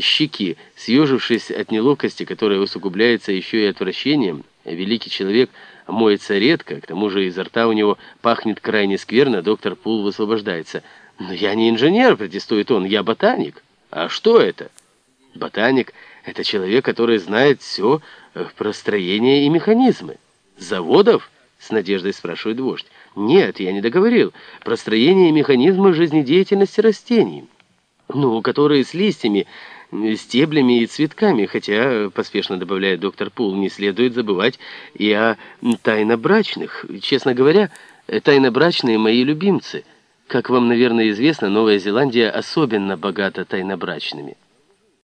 щеки, съежившись от неловкости, которая усугубляется еще и отвращением, великий человек моется редко, к тому же изо рта у него пахнет крайне скверно, доктор Пул высвобождается. «Но я не инженер», — протестует он, — «я ботаник». «А что это?» «Ботаник — это человек, который знает все про строение и механизмы». «Заводов?» — с надеждой спрашивает вождь. «Нет, я не договорил. Про строение и механизмы жизнедеятельности растений. Ну, которые с листьями, стеблями и цветками, хотя, поспешно добавляет доктор Пул, не следует забывать и о тайнобрачных. Честно говоря, тайнобрачные мои любимцы. Как вам, наверное, известно, Новая Зеландия особенно богата тайнобрачными».